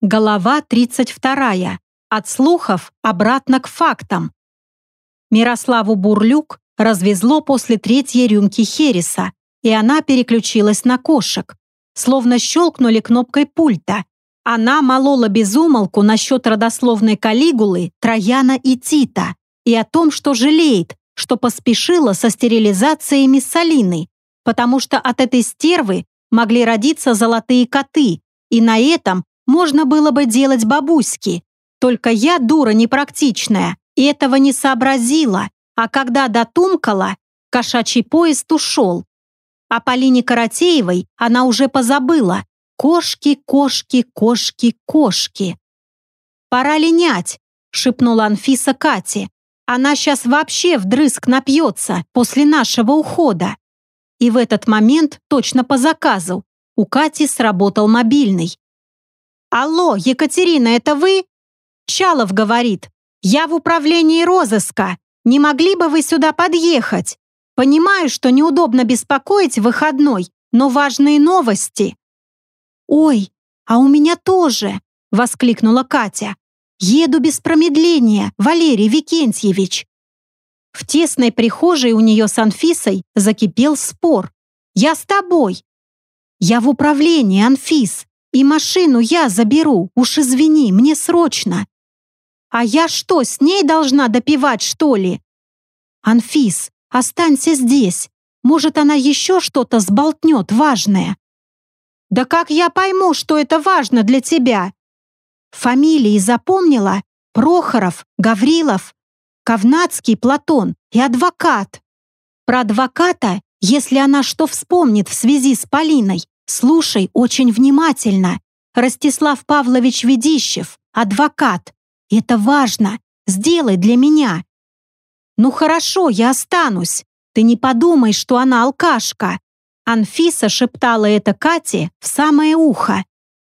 Голова 32. От слухов обратно к фактам. Мирославу Бурлюк развезло после третьей рюмки Хереса, и она переключилась на кошек. Словно щелкнули кнопкой пульта. Она молола безумолку насчет родословной Калигулы, Трояна и Тита и о том, что жалеет, что поспешила со стерилизацией Миссалины, потому что от этой стервы могли родиться золотые коты, и на этом можно было бы делать бабуськи. Только я, дура непрактичная, и этого не сообразила, а когда дотумкала, кошачий поезд ушел. О Полине Каратеевой она уже позабыла. Кошки, кошки, кошки, кошки. «Пора линять», — шепнула Анфиса Кате. «Она сейчас вообще вдрызг напьется после нашего ухода». И в этот момент, точно по заказу, у Кати сработал мобильный. «Алло, Екатерина, это вы?» Чалов говорит. «Я в управлении розыска. Не могли бы вы сюда подъехать? Понимаю, что неудобно беспокоить выходной, но важные новости». «Ой, а у меня тоже!» — воскликнула Катя. «Еду без промедления, Валерий Викентьевич!» В тесной прихожей у нее с Анфисой закипел спор. «Я с тобой!» «Я в управлении, Анфис!» И машину я заберу, уж извини, мне срочно. А я что, с ней должна допивать, что ли? Анфис, останься здесь. Может, она еще что-то сболтнет важное. Да как я пойму, что это важно для тебя? Фамилии запомнила? Прохоров, Гаврилов, Ковнацкий, Платон и адвокат. Про адвоката, если она что вспомнит в связи с Полиной, Слушай очень внимательно. Ростислав Павлович Ведищев, адвокат. Это важно. Сделай для меня. Ну хорошо, я останусь. Ты не подумай, что она алкашка. Анфиса шептала это Кате в самое ухо.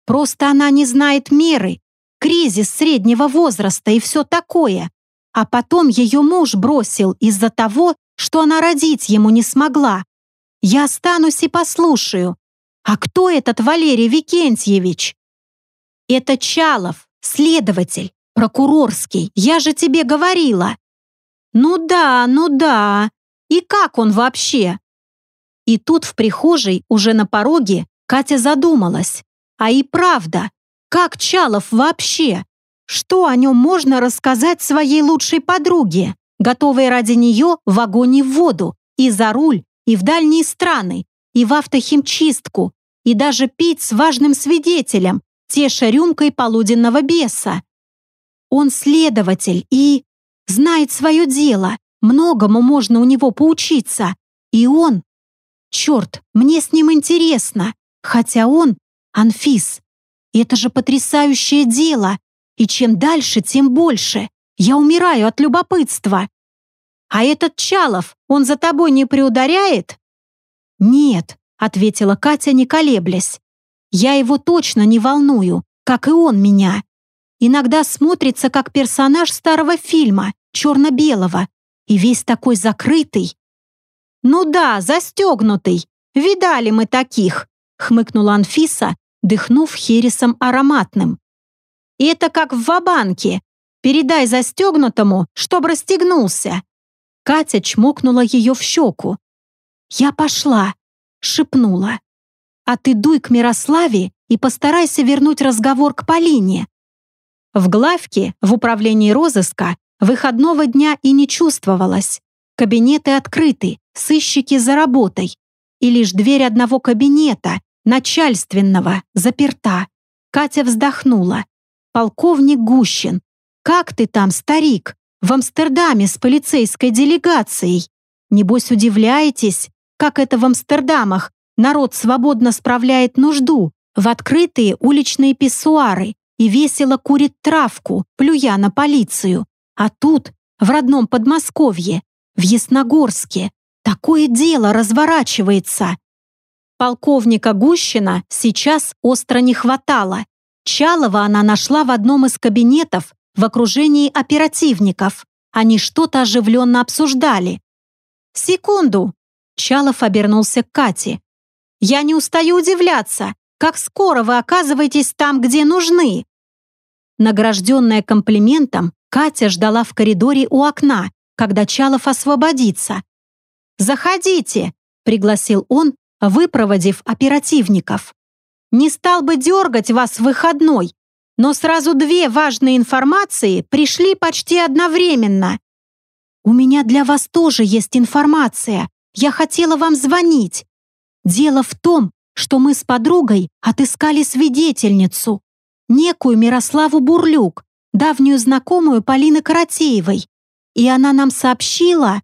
Просто она не знает меры. Кризис среднего возраста и все такое. А потом ее муж бросил из-за того, что она родить ему не смогла. Я останусь и послушаю, «А кто этот Валерий Викентьевич?» «Это Чалов, следователь, прокурорский, я же тебе говорила». «Ну да, ну да. И как он вообще?» И тут в прихожей, уже на пороге, Катя задумалась. А и правда, как Чалов вообще? Что о нем можно рассказать своей лучшей подруге, готовой ради нее в огонь и в воду, и за руль, и в дальние страны, и в автохимчистку, и даже пить с важным свидетелем, теша рюмкой полуденного беса. Он следователь и знает свое дело, многому можно у него поучиться. И он... Черт, мне с ним интересно, хотя он Анфис. Это же потрясающее дело, и чем дальше, тем больше. Я умираю от любопытства. А этот Чалов, он за тобой не приударяет? Нет, ответила Катя, не колеблясь. Я его точно не волную, как и он меня. Иногда смотрится как персонаж старого фильма, черно-белого, и весь такой закрытый. «Ну да, застегнутый. Видали мы таких», — хмыкнула Анфиса, дыхнув хересом ароматным. И «Это как в ва-банке. Передай застегнутому, чтоб расстегнулся». Катя чмокнула ее в щеку. «Я пошла шепнула. «А ты дуй к Мирославе и постарайся вернуть разговор к Полине». В главке, в управлении розыска, выходного дня и не чувствовалось. Кабинеты открыты, сыщики за работой. И лишь дверь одного кабинета, начальственного, заперта. Катя вздохнула. «Полковник Гущин, как ты там, старик? В Амстердаме с полицейской делегацией? Небось, удивляетесь, как это в Амстердамах народ свободно справляет нужду в открытые уличные писсуары и весело курит травку, плюя на полицию. А тут, в родном Подмосковье, в Ясногорске, такое дело разворачивается. Полковника Гущина сейчас остро не хватало. Чалова она нашла в одном из кабинетов в окружении оперативников. Они что-то оживленно обсуждали. «Секунду!» Чалов обернулся к Кате. «Я не устаю удивляться, как скоро вы оказываетесь там, где нужны. Награжденная комплиментом, Катя ждала в коридоре у окна, когда Чалов освободится. «Заходите!» — пригласил он, выпроводив оперативников. «Не стал бы дергать вас в выходной, но сразу две важные информации пришли почти одновременно. У меня для вас тоже есть информация. Я хотела вам звонить. Дело в том, что мы с подругой отыскали свидетельницу, некую Мирославу Бурлюк, давнюю знакомую Полины Каратеевой. И она нам сообщила...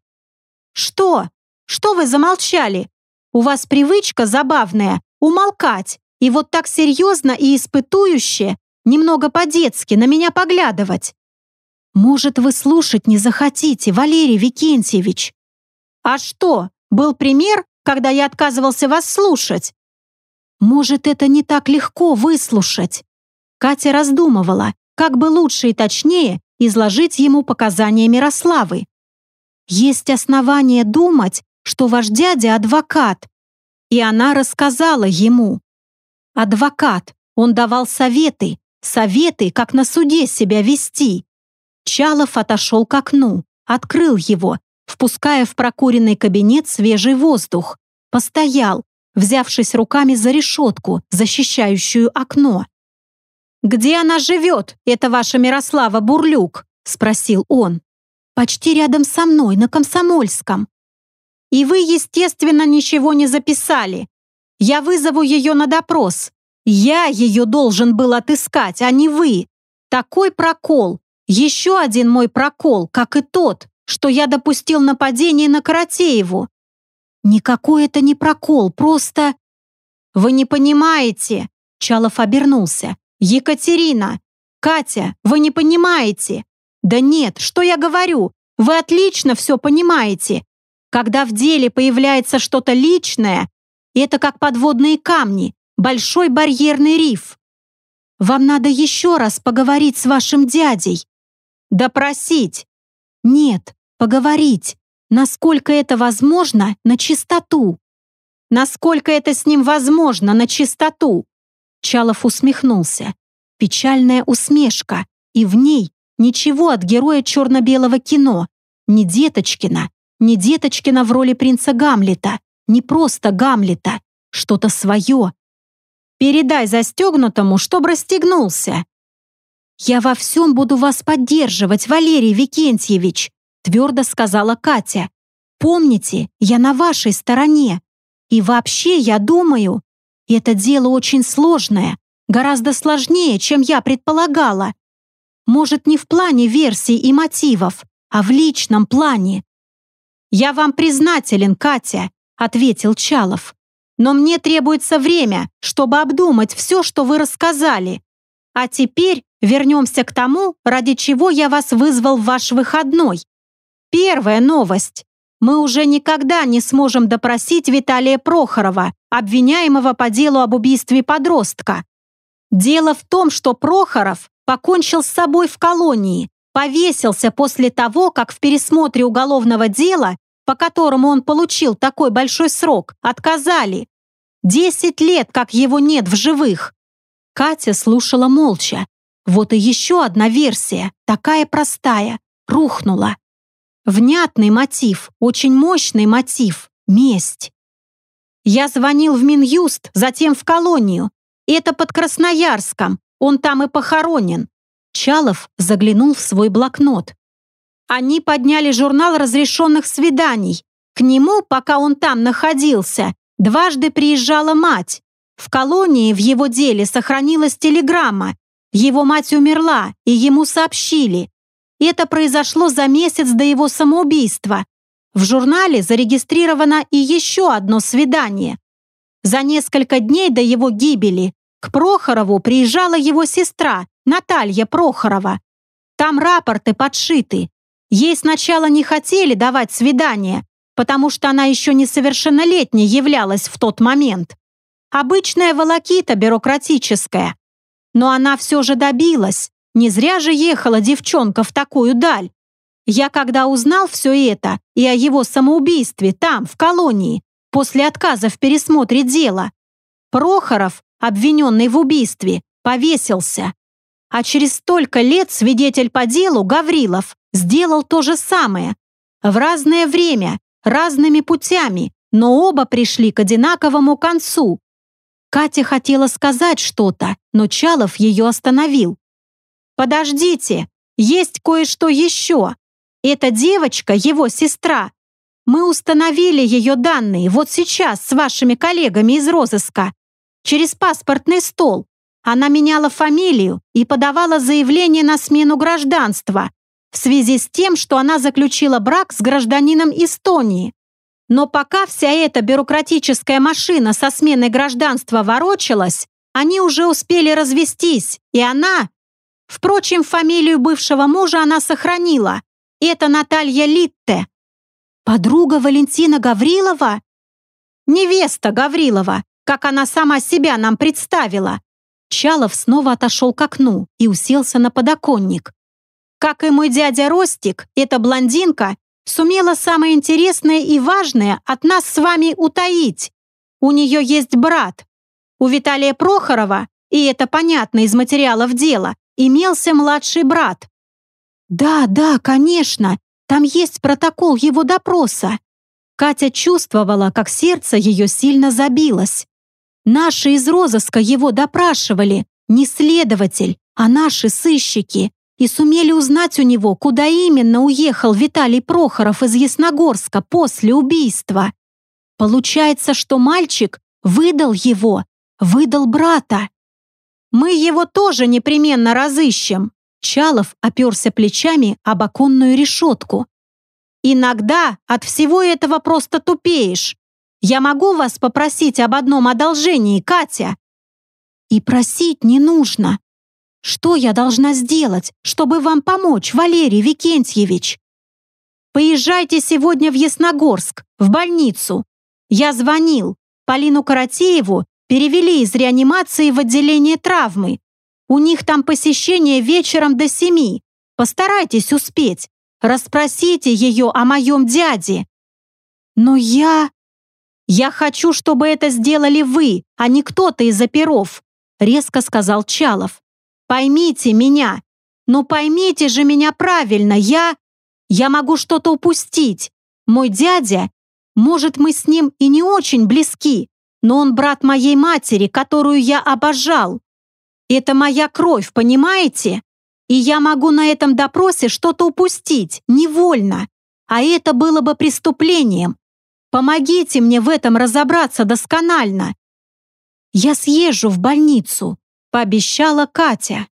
Что? Что вы замолчали? У вас привычка забавная — умолкать, и вот так серьезно и испытующе, немного по-детски на меня поглядывать. Может, вы слушать не захотите, Валерий Викентьевич? А что, был пример, когда я отказывался вас слушать? Может, это не так легко выслушать? Катя раздумывала, как бы лучше и точнее изложить ему показания Мирославы. Есть основания думать, что ваш дядя адвокат. И она рассказала ему. Адвокат, он давал советы, советы, как на суде себя вести. Чалов отошел к окну, открыл его, впуская в прокуренный кабинет свежий воздух. Постоял, взявшись руками за решетку, защищающую окно. «Где она живет, Это ваша Мирослава Бурлюк?» — спросил он. «Почти рядом со мной, на Комсомольском». «И вы, естественно, ничего не записали. Я вызову ее на допрос. Я ее должен был отыскать, а не вы. Такой прокол. Еще один мой прокол, как и тот, что я допустил нападение на Каратееву. Никакой это не прокол, просто... Вы не понимаете. Чалов обернулся. «Екатерина! Катя, вы не понимаете!» «Да нет, что я говорю? Вы отлично все понимаете. Когда в деле появляется что-то личное, это как подводные камни, большой барьерный риф. Вам надо еще раз поговорить с вашим дядей. Допросить. Нет, поговорить. Насколько это возможно, на чистоту. Насколько это с ним возможно, на чистоту. Чалов усмехнулся. Печальная усмешка, и в ней ничего от героя черно-белого кино. Ни Деточкина, ни Деточкина в роли принца Гамлета, не просто Гамлета, что-то свое. Передай застегнутому, чтоб расстегнулся. «Я во всем буду вас поддерживать, Валерий Викентьевич», твердо сказала Катя. «Помните, я на вашей стороне. И вообще, я думаю, это дело очень сложное, гораздо сложнее, чем я предполагала. Может, не в плане версий и мотивов, а в личном плане. «Я вам признателен, Катя», — ответил Чалов. «Но мне требуется время, чтобы обдумать все, что вы рассказали. А теперь вернемся к тому, ради чего я вас вызвал в ваш выходной. Первая новость мы уже никогда не сможем допросить Виталия Прохорова, обвиняемого по делу об убийстве подростка. Дело в том, что Прохоров покончил с собой в колонии, повесился после того, как в пересмотре уголовного дела, по которому он получил такой большой срок, отказали. Десять лет, как его нет в живых. Катя слушала молча. Вот и еще одна версия, такая простая, рухнула. Внятный мотив, очень мощный мотив – месть. Я звонил в Минюст, затем в колонию. Это под Красноярском, он там и похоронен. Чалов заглянул в свой блокнот. Они подняли журнал разрешенных свиданий. К нему, пока он там находился, дважды приезжала мать. В колонии в его деле сохранилась телеграмма. Его мать умерла, и ему сообщили. Это произошло за месяц до его самоубийства. В журнале зарегистрировано и еще одно свидание. За несколько дней до его гибели к Прохорову приезжала его сестра Наталья Прохорова. Там рапорты подшиты. Ей сначала не хотели давать свидание, потому что она еще несовершеннолетней являлась в тот момент. Обычная волокита бюрократическая. Но она все же добилась. Не зря же ехала девчонка в такую даль. Я когда узнал все это и о его самоубийстве там, в колонии, после отказа в пересмотре дела, Прохоров, обвиненный в убийстве, повесился. А через столько лет свидетель по делу Гаврилов сделал то же самое. В разное время, разными путями, но оба пришли к одинаковому концу. Катя хотела сказать что-то, но Чалов ее остановил. «Подождите, есть кое-что еще. Эта девочка, его сестра. Мы установили ее данные вот сейчас с вашими коллегами из розыска. Через паспортный стол. Она меняла фамилию и подавала заявление на смену гражданства в связи с тем, что она заключила брак с гражданином Эстонии. Но пока вся эта бюрократическая машина со сменой гражданства ворочалась, они уже успели развестись, и она... Впрочем, фамилию бывшего мужа она сохранила. Это Наталья Литте. Подруга Валентина Гаврилова? Невеста Гаврилова, как она сама себя нам представила. Чалов снова отошел к окну и уселся на подоконник. Как и мой дядя Ростик, эта блондинка сумела самое интересное и важное от нас с вами утаить. У нее есть брат. У Виталия Прохорова, и это понятно из материалов дела, имелся младший брат. Да, да, конечно, там есть протокол его допроса. Катя чувствовала, как сердце ее сильно забилось. Наши из розыска его допрашивали, не следователь, а наши сыщики, и сумели узнать у него, куда именно уехал Виталий Прохоров из Ясногорска после убийства. Получается, что мальчик выдал его, выдал брата. Мы его тоже непременно разыщем. Чалов оперся плечами об оконную решетку. Иногда от всего этого просто тупеешь. Я могу вас попросить об одном одолжении, Катя? И просить не нужно. Что я должна сделать, чтобы вам помочь, Валерий Викентьевич? Поезжайте сегодня в Ясногорск, в больницу. Я звонил. Полину Каратееву перевели из реанимации в отделение травмы. У них там посещение вечером до семи. Постарайтесь успеть. Расспросите ее о моем дяде. Но я... Я хочу, чтобы это сделали вы, а не кто-то из оперов, резко сказал Чалов. Поймите меня. Но поймите же меня правильно. Я... Я могу что-то упустить. Мой дядя... Может, мы с ним и не очень близки, но он брат моей матери, которую я обожал. Это моя кровь, понимаете? И я могу на этом допросе что-то упустить, невольно. А это было бы преступлением. Помогите мне в этом разобраться досконально. Я съезжу в больницу, пообещала Катя.